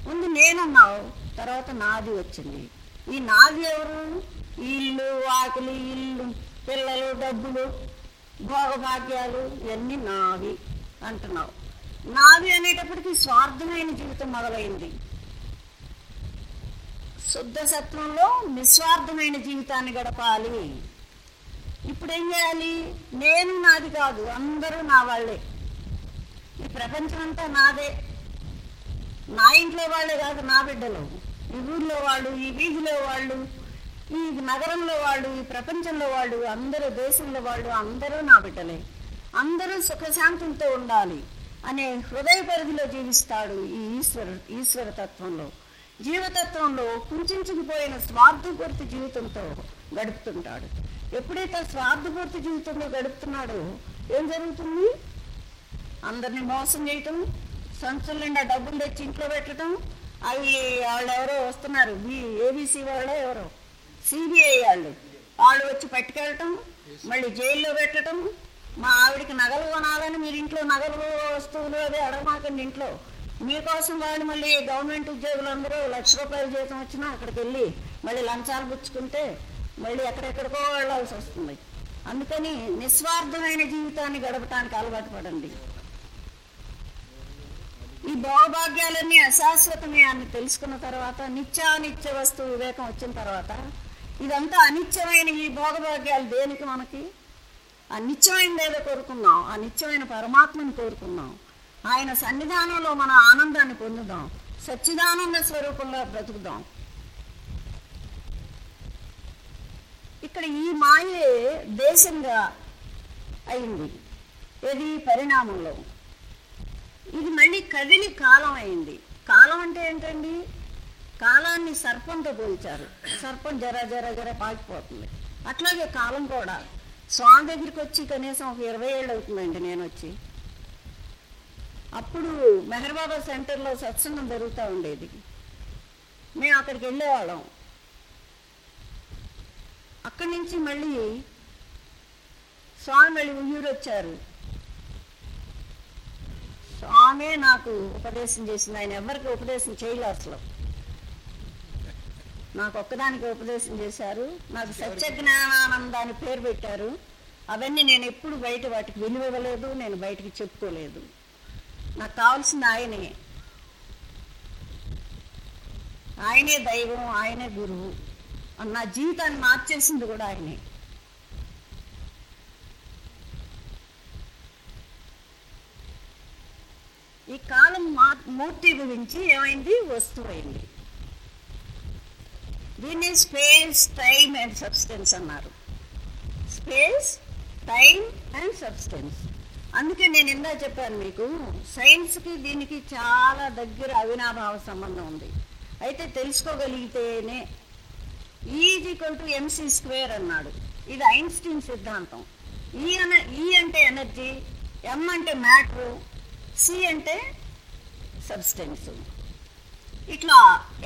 ముందు నేనున్నావు తర్వాత నాది వచ్చింది. ఈ నాది ఎవరు? ఇల్లు వాకిలి ఇల్లు పిల్లలు డబ్బులు భోగభాగ్యాలు ఇవన్నీ నావి అంటున్నావు. నావి అనేటప్పటికి స్వార్థమైన జీవితం మొదలైంది. శుద్ధ సత్వంలో నిస్వార్థమైన జీవితాన్ని గడపాలి. ఇప్పుడేం చేయాలి? నేను నాది కాదు అందరూ నా వాళ్ళే. ఈ ప్రపంచం అంతా నాదే. నా ఇంట్లో వాళ్ళే కాదు నా బిడ్డలు. ఈ ఊర్లో వాళ్ళు ఈ వీధిలో వాళ్ళు ఈ నగరంలో వాళ్ళు ఈ ప్రపంచంలో వాళ్ళు అందరూ దేశంలో వాళ్ళు అందరూ నా బిడ్డలే. అందరూ సుఖశాంతులతో ఉండాలి అనే హృదయ పరిధిలో జీవిస్తాడు ఈ ఈశ్వర ఈశ్వర తత్వంలో. జీవతత్వంలో కుంచుకుపోయిన స్వార్థపూర్తి జీవితంతో గడుపుతుంటాడు. ఎప్పుడైతే స్వార్థపూర్తి జీవితంలో గడుపుతున్నాడో ఏం జరుగుతుంది? అందరిని మోసం చేయటం సంచుల నిండా డబ్బులు తెచ్చి ఇంట్లో పెట్టడం అవి వాళ్ళు ఎవరో వస్తున్నారు బి ఏబీసీ వాళ్ళో ఎవరో. సిబిఐ వాళ్ళు. వాళ్ళు వచ్చి పట్టుకెళ్ళటం మళ్ళీ జైల్లో పెట్టడం మా ఆవిడకి నగలు కొనాలని మీరు ఇంట్లో నగలు వస్తువులు అదే అడగమాకండి ఇంట్లో. మీకోసం వాళ్ళు మళ్ళీ గవర్నమెంట్ ఉద్యోగులు అందరూ లక్ష రూపాయల జీతం వచ్చినా అక్కడికి వెళ్ళి మళ్ళీ లంచాలు పుచ్చుకుంటే మళ్ళీ ఎక్కడెక్కడికో వెళ్ళాల్సి వస్తుంది. అందుకని నిస్వార్థమైన జీవితాన్ని గడపటానికి అలవాటు పడండి. ఈ భోగభాగ్యాలన్నీ అశాశ్వతమే అని తెలుసుకున్న తర్వాత నిత్యానిత్య వస్తువు వివేకం వచ్చిన తర్వాత ఇదంతా అనిత్యమైన ఈ భోగభాగ్యాలు దేనికి మనకి? ఆ ఏదో కోరుకున్నాం ఆ నిత్యమైన పరమాత్మని కోరుకున్నాం. ఆయన సన్నిధానంలో మన ఆనందాన్ని పొందుదాం సచ్చిదానంద స్వరూపంలో బ్రతుకుదాం. ఇక్కడ ఈ మాయే దేశంగా అయింది. ఏది? పరిణామంలో. ఇది మళ్ళీ కదిలి కాలం అయింది. కాలం అంటే ఏంటండి? కాలాన్ని సర్పంతో పోల్చారు. సర్పం జర జర జర పాకిపోతుంది. అట్లాగే కాలం కూడా. స్వామి దగ్గరికి వచ్చి కనీసం ఒక ఇరవై ఏళ్ళు అవుతుందండి నేను వచ్చి. అప్పుడు మెహర్బాబా సెంటర్లో సత్సంగం జరుగుతూ ఉండేది. మేము అక్కడికి వెళ్ళేవాళ్ళం. అక్కడి నుంచి మళ్ళీ స్వామి మళ్ళీ ఉయ్యూరు వచ్చారు. స్వామే నాకు ఉపదేశం చేసింది. ఆయన ఎవరికి ఉపదేశం చేయలే అసలు. నాకు ఒక్కదానికి ఉపదేశం చేశారు. నాకు సత్యజ్ఞానానందాన్ని అని పేరు పెట్టారు. అవన్నీ నేను ఎప్పుడు బయట వాటికి విలువ ఇవ్వలేదు నేను బయటికి చెప్పుకోలేదు. నాకు కావాల్సింది ఆయనే. ఆయనే దైవం ఆయనే గురువు. నా జీవితాన్ని మార్చేసింది కూడా ఆయనే. ఈ కాలం మా మూర్తి గురించి ఏమైంది? వస్తువైంది. దీన్ని స్పేస్ టైం అండ్ సబ్స్టెన్స్ అన్నారు. Space time and substance. అందుకే నేను ఇందా చెప్పాను మీకు సైన్స్కి దీనికి చాలా దగ్గర అవినాభావ సంబంధం ఉంది. అయితే తెలుసుకోగలిగితేనే E equal to M C square అన్నాడు. ఇది ఐన్స్టీన్ సిద్ధాంతం. ఈ అన ఈ అంటే ఎనర్జీ ఎం అంటే మ్యాటరు సి అంటే సబ్స్టెన్స్. ఇట్లా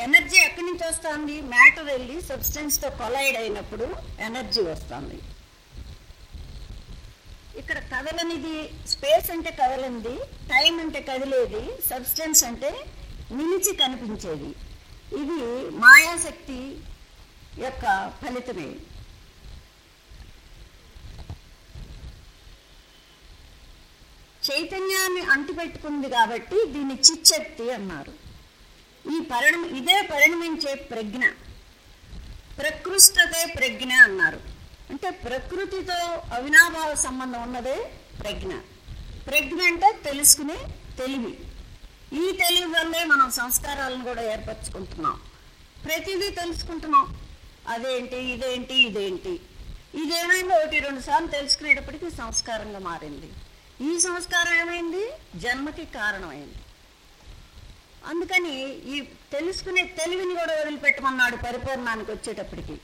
ఎనర్జీ ఎక్కడి నుంచి వస్తుంది? మ్యాటర్ వెళ్ళి సబ్స్టెన్స్తో కొలైడ్ అయినప్పుడు ఎనర్జీ వస్తుంది. ఇక్కడ కదలనిది స్పేస్ అంటే కదలంది టైం అంటే కదిలేది సబ్స్టెన్స్ అంటే నిలిచి కనిపించేది. ఇది మాయాశక్తి యొక్క ఫలితమే. చైతన్యాన్ని అంటిపెట్టుకుంది కాబట్టి దీన్ని చిచ్చక్తి అన్నారు. ఈ పరిణమ ఇదే పరిణమించే ప్రజ్ఞ. ప్రకృష్టతే ప్రజ్ఞ అన్నారు. అంటే ప్రకృతితో అవినాభావ సంబంధం ఉన్నదే ప్రజ్ఞ. ప్రజ్ఞ అంటే తెలుసుకునే తెలివి. ఈ తెలివి వల్లే మనం సంస్కారాలను కూడా ఏర్పరచుకుంటున్నాం. ప్రతిదీ తెలుసుకుంటున్నాం. అదేంటి ఇదేంటి ఇదేంటి. ఇదేమైందో ఒకటి రెండు సార్లు తెలుసుకునేటప్పటికీ సంస్కారంగా మారింది. ఈ సంస్కారం ఏమైంది? జన్మకి కారణమైంది. అందుకని ఈ తెలుసుకునే తెలివిని కూడా వదిలిపెట్టమన్నాడు పరిపూర్ణానికి వచ్చేటప్పటికి.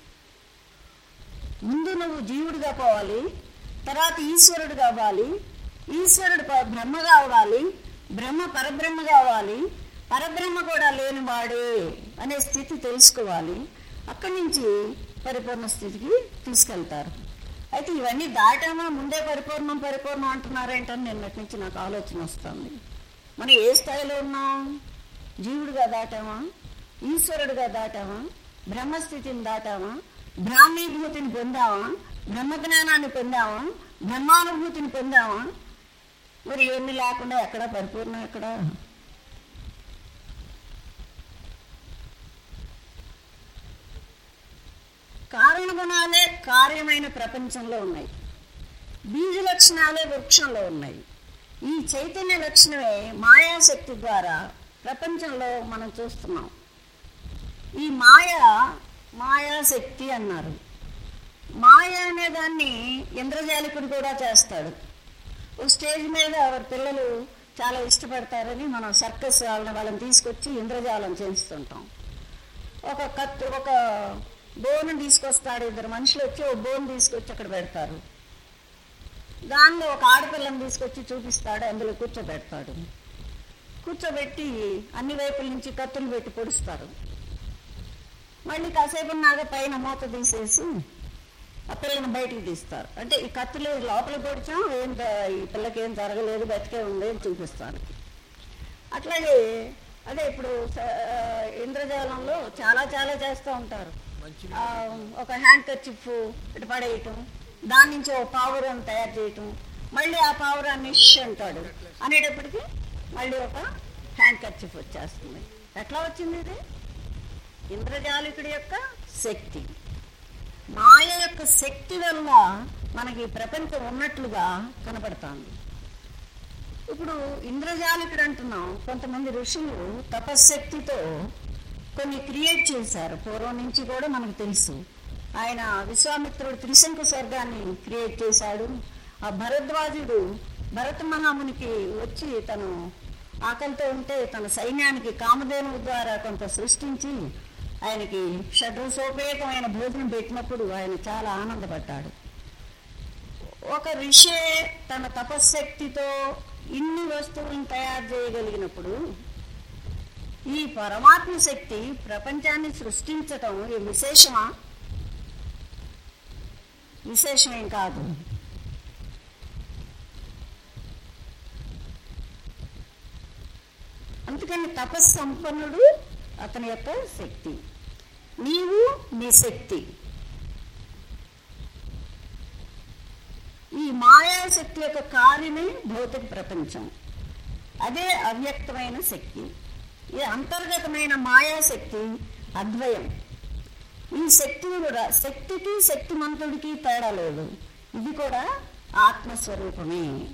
ముందు నువ్వు జీవుడిగా పోవాలి తర్వాత ఈశ్వరుడు కావాలి ఈశ్వరుడు ప- బ్రహ్మగా అవ్వాలి బ్రహ్మ పరబ్రహ్మగా అవ్వాలి పరబ్రహ్మ కూడా లేనివాడే అనే స్థితి తెలుసుకోవాలి. అక్కడి నుంచి పరిపూర్ణ స్థితికి తీసుకెళ్తారు. అయితే ఇవన్నీ దాటామా? ముందే పరిపూర్ణం పరిపూర్ణం అంటున్నారేంటని నిన్నటి నుంచి నాకు ఆలోచన వస్తుంది. మనం ఏ స్థాయిలో ఉన్నాం? జీవుడిగా దాటామా? ఈశ్వరుడిగా దాటామా? బ్రహ్మస్థితిని దాటామా? బ్రాహ్మీభూతిని పొందామా? బ్రహ్మజ్ఞానాన్ని పొందామా? బ్రహ్మానుభూతిని పొందామా? మరి ఏమి లేకుండా ఎక్కడ పరిపూర్ణం ఎక్కడ? కారణగుణాలే కార్యమైన ప్రపంచంలో ఉన్నాయి. బీజ లక్షణాలే వృక్షంలో ఉన్నాయి. ఈ చైతన్య లక్షణమే మాయాశక్తి ద్వారా ప్రపంచంలో మనం చూస్తున్నాం. ఈ మాయ మాయాశక్తి అన్నారు. మాయ అనే దాన్ని ఇంద్రజాలికుడు కూడా చేస్తాడు. ఒక స్టేజ్ మీద వారి పిల్లలు చాలా ఇష్టపడతారని మనం సర్కస్ వాళ్ళని వాళ్ళని తీసుకొచ్చి ఇంద్రజాలం చేస్తుంటాం ఒక కత్తు ఒక బోను తీసుకొస్తాడు ఇద్దరు మనుషులు వచ్చి ఒక బోన్ తీసుకొచ్చి అక్కడ పెడతారు. దానిలో ఒక ఆడపిల్లని తీసుకొచ్చి చూపిస్తాడు అందులో కూర్చోబెడతాడు. కూర్చోబెట్టి అన్ని వైపుల నుంచి కత్తులు పెట్టి పొడుస్తారు. మళ్ళీ కాసేపు ఉన్నాక పైన మూత తీసేసి ఆ పిల్లని బయటికి తీస్తారు. అంటే ఈ కత్తులు లోపల పొడిచాం ఏం ఈ పిల్లకి ఏం జరగలేదు బతికే ఉంది అని చూపిస్తాను అట్లాగే అదే ఇప్పుడు ఇంద్రజాలంలో చాలా చాలా చేస్తూ ఉంటారు. ఒక హ్యాండ్ కర్చిప్ ఇటు పడేయటం దాని నుంచి ఒక పావురం తయారు చేయటం మళ్ళీ ఆ పావురాన్ని ఇష్ అంటాడు అనేటప్పటికి మళ్ళీ ఒక హ్యాండ్ కర్చిప్ వచ్చేస్తుంది. ఎట్లా వచ్చింది ఇది? ఇంద్రజాలికుడి యొక్క శక్తి. మాయ యొక్క శక్తి వల్ల మనకి ప్రపంచం ఉన్నట్లుగా కనపడుతుంది. ఇప్పుడు ఇంద్రజాలికుడు అంటున్నాం. కొంతమంది ఋషులు తపశ్శక్తితో కొన్ని క్రియేట్ చేశారు. పూర్వం నుంచి కూడా మనకు తెలుసు. ఆయన విశ్వామిత్రుడు త్రిశంకు స్వర్గాన్ని క్రియేట్ చేశాడు. ఆ భరద్వాజుడు భరత మహామునికి వచ్చి తను ఆకలితో ఉంటే తన సైన్యానికి కామధేనువు ద్వారా కొంత సృష్టించి ఆయనకి షడ్రసోపేతమైన భోజనం పెట్టినప్పుడు ఆయన చాలా ఆనందపడ్డాడు. ఒక ఋషే తన తపశ్శక్తితో ఇన్ని వస్తువులను తయారు చేయగలిగినప్పుడు ఈ పరమాత్మ శక్తి ప్రపంచాన్ని సృష్టించటం ఈ విశేషమా? విశేషమేం కాదు. అందుకని తపస్సంపన్నుడు అతని యొక్క శక్తి. నీవు నీ శక్తి. ఈ మాయాశక్తి యొక్క కార్యమే భౌతిక ప్రపంచం. అదే అవ్యక్తమైన శక్తి. ఈ అంతర్గతమైన మాయాశక్తి అద్వయం. ఈ శక్తి కూడా శక్తికి శక్తిమంతుడికి తేడా లేదు. ఇది కూడా ఆత్మస్వరూపమే.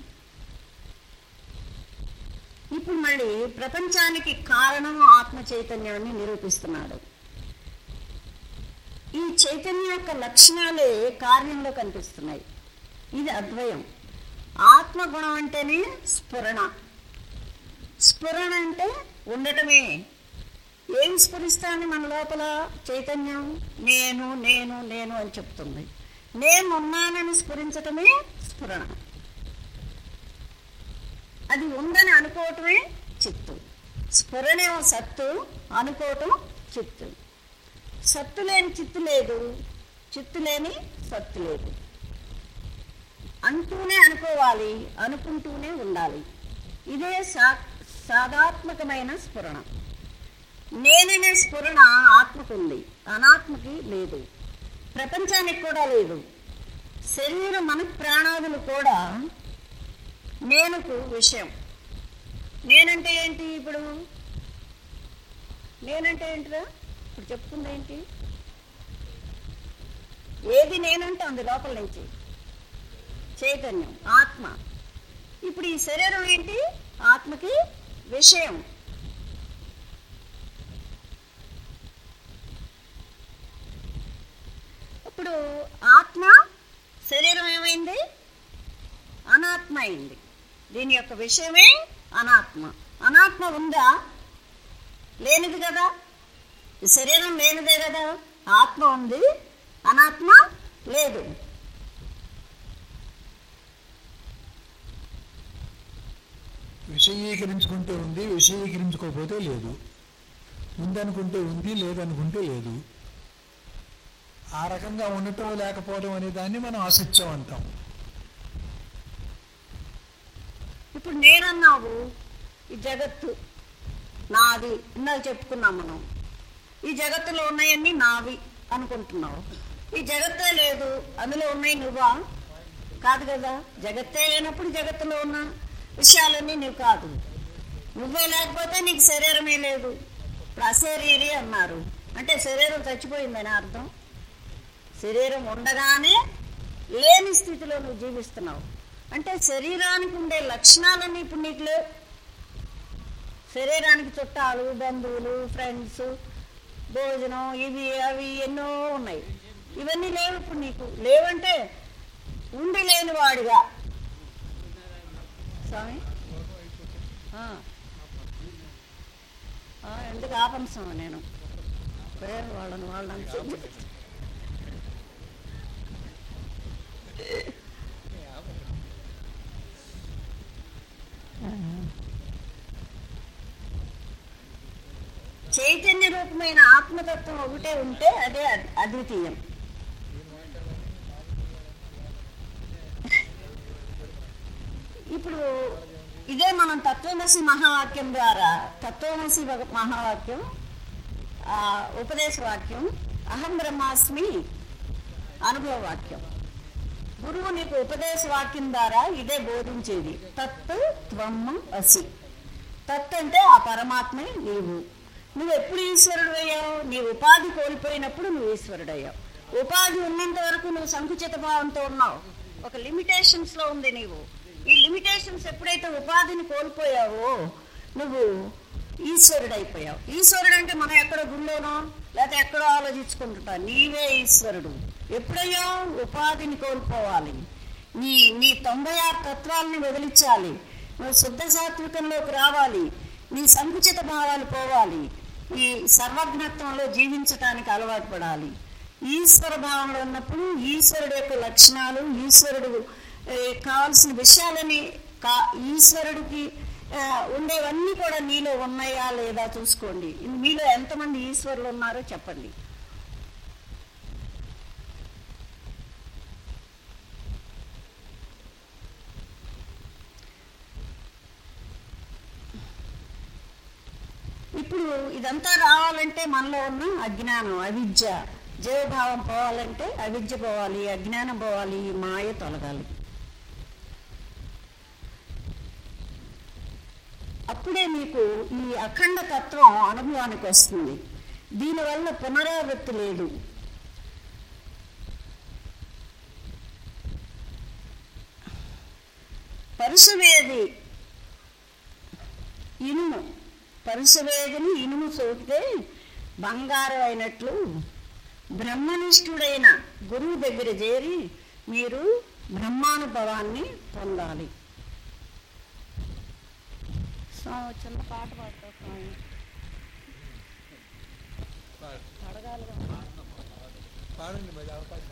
ఇప్పుడు మళ్ళీ ప్రపంచానికి కారణం ఆత్మ చైతన్యాన్ని నిరూపిస్తున్నాడు. ఈ చైతన్యం యొక్క లక్షణాలే కార్యంలో కనిపిస్తున్నాయి. ఇది అద్వయం. ఆత్మగుణం అంటేనే స్ఫురణ. స్ఫురణ అంటే ఉండటమే. ఏం స్ఫురిస్తాను మన లోపల చైతన్యం? నేను నేను నేను అని చెప్తుంది. నేను ఉన్నానని స్ఫురించటమే స్ఫురణ. అది ఉందని అనుకోవటమే చిత్తు. స్ఫురణేమో సత్తు అనుకోవటం చిత్తు. సత్తు లేని చిత్తు లేదు. చిత్తు లేని సత్తు లేదు. అంటూనే అనుకోవాలి అనుకుంటూనే ఉండాలి. ఇదే సా సాదాత్మకమైన స్ఫురణ. నేననే స్ఫురణ ఆత్మకుంది. అనాత్మకి లేదు. ప్రపంచానికి కూడా లేదు. శరీర మన ప్రాణాదులు కూడా నేనుకు విషయం. నేనంటే ఏంటి ఇప్పుడు? నేనంటే ఏంటిరా? ఇప్పుడు చెప్తుంది ఏంటి? ఏది నేనంటే అంది లోపల నుంచి. చైతన్యం ఆత్మ. ఇప్పుడు ఈ శరీరం ఏంటి? ఆత్మకి విషయం. ఇప్పుడు ఆత్మ శరీరం ఏమైంది? అనాత్మ అయింది. దీని యొక్క విషయమే అనాత్మ. అనాత్మ ఉందా? లేనిది కదా. శరీరం లేనిదే కదా. ఆత్మ ఉంది. అనాత్మ లేదు. విషయీకరించుకుంటే ఉంది విషయీకరించుకోకపోతే లేదు. ఉందనుకుంటే ఉంది లేదనుకుంటే లేదు. ఆ రకంగా ఉండటం లేకపోవడం అనే దాన్ని మనం అసత్యం అంటాం. ఇప్పుడు నేనన్నావు ఈ జగత్తు నాది ఇందాక చెప్పుకున్నాం మనం. ఈ జగత్తులో ఉన్నాయన్నీ నావి అనుకుంటున్నావు. ఈ జగత్తే లేదు అందులో ఉన్నాయి నువ్వా? కాదు కదా జగత్తే లేనప్పుడు జగత్తులో ఉన్న విషయాలన్నీ నీవు కాదు. నువ్వే లేకపోతే నీకు శరీరమే లేదు. ఇప్పుడు అశరీరి అన్నారు. అంటే శరీరం చచ్చిపోయిందని అర్థం? శరీరం ఉండగానే లేని స్థితిలో నువ్వు జీవిస్తున్నావు. అంటే శరీరానికి ఉండే లక్షణాలన్నీ ఇప్పుడు నీకు లేవు. శరీరానికి చుట్టాలు బంధువులు ఫ్రెండ్స్ భోజనం ఇవి అవి ఎన్నో ఉన్నాయి. ఇవన్నీ లేవు ఇప్పుడు నీకు. లేవంటే ఉండి లేని వాడిగా స్వామి? ఎందుకు ఆపను స్వామి నేను? పేరు వాళ్ళని వాళ్ళని చైతన్య రూపమైన ఆత్మతత్వం ఒకటే ఉంటే అదే అద్వితీయం. ఇప్పుడు ఇదే మనం తత్వమసి మహావాక్యం ద్వారా తత్వమసి మహావాక్యం ఉపదేశవాక్యం ఉపదేశ వాక్యం అహం బ్రహ్మాస్మి అనుభవ వాక్యం గురువు నీకు ఉపదేశ వాక్యం ద్వారా ఇదే బోధించేది. తత్ త్వమ్మ అసి. తత్ అంటే ఆ పరమాత్మే నీవు. నువ్వు ఎప్పుడు ఈశ్వరుడు అయ్యావు నీ ఉపాధి కోల్పోయినప్పుడు నువ్వు ఈశ్వరుడు అయ్యావు ఉపాధి ఉన్నంత వరకు నువ్వు సంకుచిత భావంతో ఉన్నావు. ఒక లిమిటేషన్స్లో ఉంది నీవు. ఈ లిమిటేషన్స్ ఎప్పుడైతే ఉపాధిని కోల్పోయావో నువ్వు ఈశ్వరుడు అయిపోయావు ఈశ్వరుడు అంటే మనం ఎక్కడో గుళ్ళోనో లేకపోతే ఎక్కడో ఆలోచించుకుంటుంటా. నీవే ఈశ్వరుడు. ఎప్పుడయ్యో ఉపాధిని కోల్పోవాలి? నీ నీ తొంభై ఆరు తత్వాలని వదిలించాలి. నువ్వు శుద్ధ సాత్వికంలోకి రావాలి. నీ సంకుచిత భావాలు పోవాలి. ఈ సర్వజ్ఞత్వంలో జీవించటానికి అలవాటు పడాలి. ఈశ్వర భావంలో ఉన్నప్పుడు ఈశ్వరుడు యొక్క లక్షణాలు ఈశ్వరుడు కావాల్సిన విషయాలని కా ఈశ్వరుడికి ఆ, ఉండేవన్నీ కూడా నీలో ఉన్నాయా లేదా చూసుకోండి. మీలో ఎంతమంది ఈశ్వరులు ఉన్నారో చెప్పండి. ఇప్పుడు ఇదంతా రావాలంటే మనలో ఉన్న అజ్ఞానం అవిద్య. జీవభావం పోవాలంటే అవిద్య పోవాలి అజ్ఞానం పోవాలి ఈ మాయ తొలగాలి. అప్పుడే మీకు ఈ అఖండ తత్వం అనుభవానికి వస్తుంది. దీనివల్ల పునరావృత్తి లేదు. పరుసవేది ఇనుము. పరుసవేదిని ఇనుము చూస్తే బంగారం అయినట్లు బ్రహ్మనిష్ఠుడైన గురువు దగ్గర చేరి మీరు బ్రహ్మానుభవాన్ని పొందాలి. స్వామి చిన్న పాట పాడతా స్వామి. అడగాలిగా పాడండి మరి అవకాశం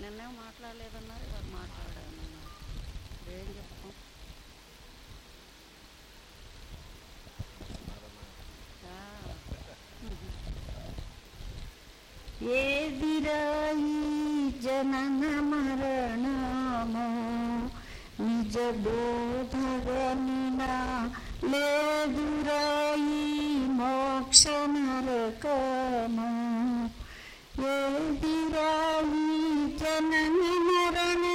నిన్నే మాట్లాడలేదన్నారు ఇవాళ మాట్లాడానన్నారు. ఏం చెప్తాం? ఆ. ఏదిరాయి జనన మరణము నిజ బోధగనిన లేదురాయి మోక్ష నరకము. ఏదిరాయి జనన మరణము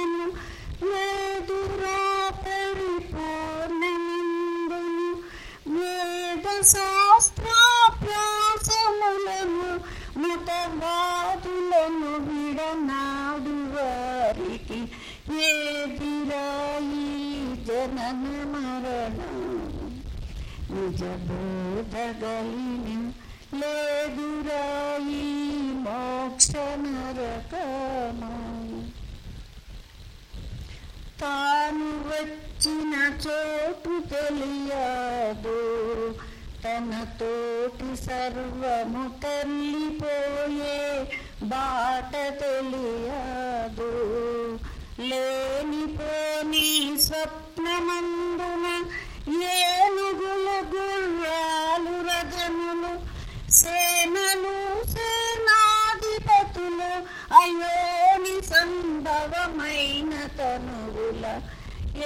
లేదురా పరిపూర్ణమిందును వేద శాస్త్రాభ్యాసములను మతవాదులను విడనాడు వారికి ఏదిరాయి జనన మరణం నిజ బోధగలిన లేదురాయి మోక్ష నరకము తాను వచ్చిన చోటు తెలియదు తన తోటి సర్వము తల్లిపోయే బాట తెలియదు. లేనిపోని స్వప్నమందున ఏనుగులు గుర్రాలు రజనులు సేనలు సేనాధిపతులు అయోని సంభవమైన తనువుల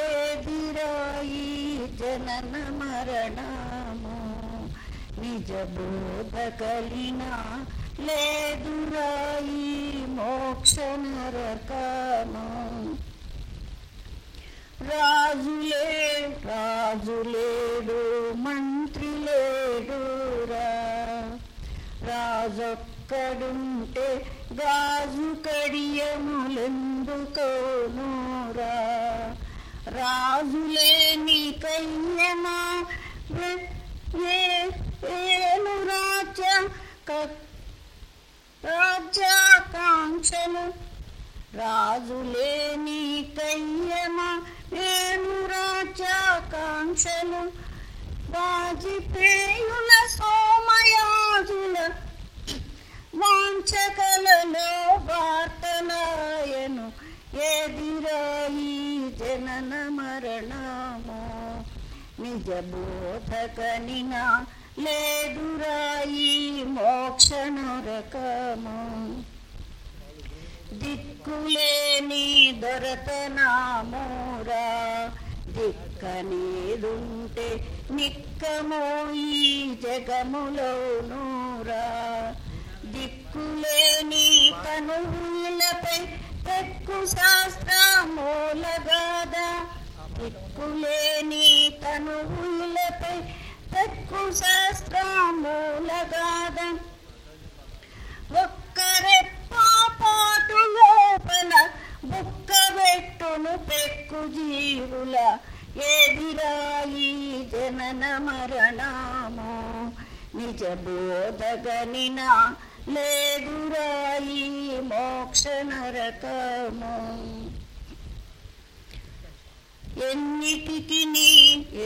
ఏదిరాయి జనన మరణము. నిజ బోధ కలినా లేదురాయి మోక్ష నరకము రాజులే రాజులేడు మంత్రి లేడురా రాజొక్కడుంటే గాజు కడియములెందుకోనూరా రాజులే నీ కయ్యమా ఏను రాజ్య రాజ్యాకాంక్షలు. రాజులేని కయ్యమ మేము రాజ్యాకాంక్షలు. వాజిపేయుల సోమయాజుల వాంఛకలలో వార్తలాయను. ఎదిరాయి జనన మరణము. నిజ బోధకనిన లేదురాయి మోక్ష నరకము దిక్కులేని దొరతనామోరా దిక్కనేదుంటే నిక్కమో ఈ జగములోనూరా దిక్కులేని తనువులపై తెక్కు శాస్త్రమూలగాద దిక్కులేని తనువులపై శాస్త్రమూలగాద ఒక్కరే లోపల బుక్క పెట్టును పెక్కు జీవుల. ఎదిరాయి జనన మరణము? నిజ బోధగనిన? లేదురాయి మోక్ష నరకము. ఎన్నిటికి నీ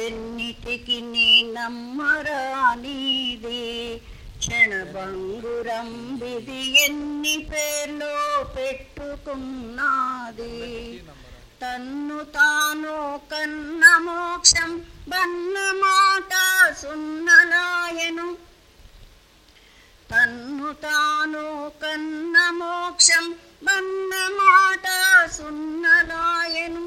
ఎన్నిటికి నీ నమ్మరానిది క్షణభంగురం విధి ఎన్ని పేర్లో పెట్టుకున్నది తన్ను తాను కన్న మోక్షం బన్న మాట సున్నలాయను తన్ను తాను కన్న మోక్షం బన్న మాట సున్నలాయను